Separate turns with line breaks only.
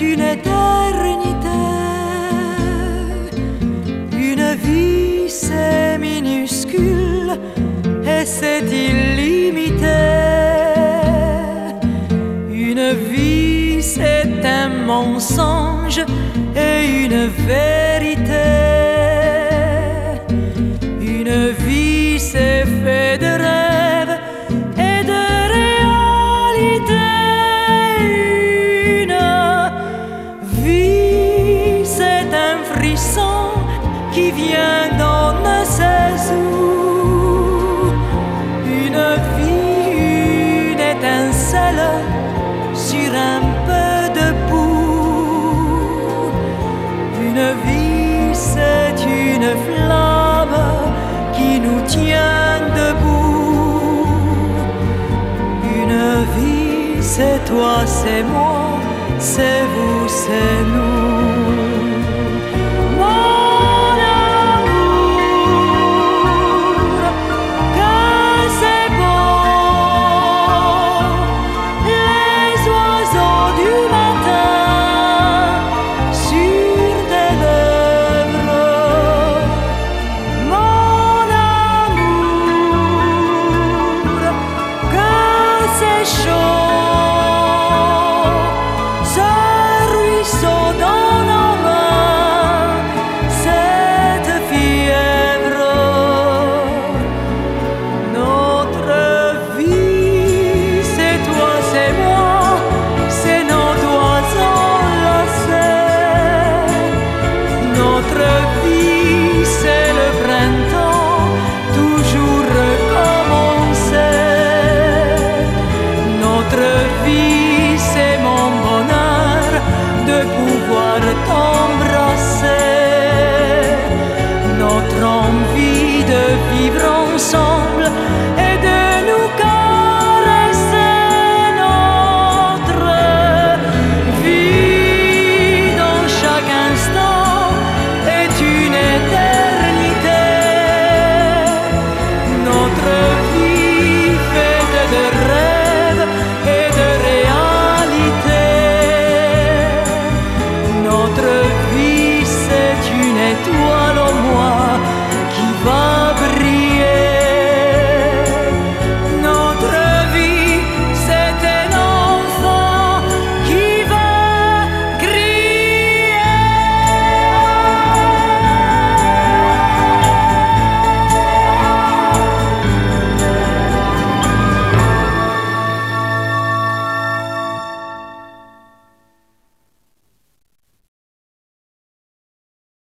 une éternité. Une vie, c'est minuscule et c'est illimité. Une vie, c'est un mensonge et une vérité. Une vie, c'est fait de rêves et de réalité. Qui vient d'on ne sait où. Une vie, une étincelle sur un peu de boue. Une vie, c'est une flamme qui nous tient debout. Une vie, c'est toi, c'est moi, c'est vous, c'est nous. Pouvoir t'embrasser. Notre envie de vivre ensemble toi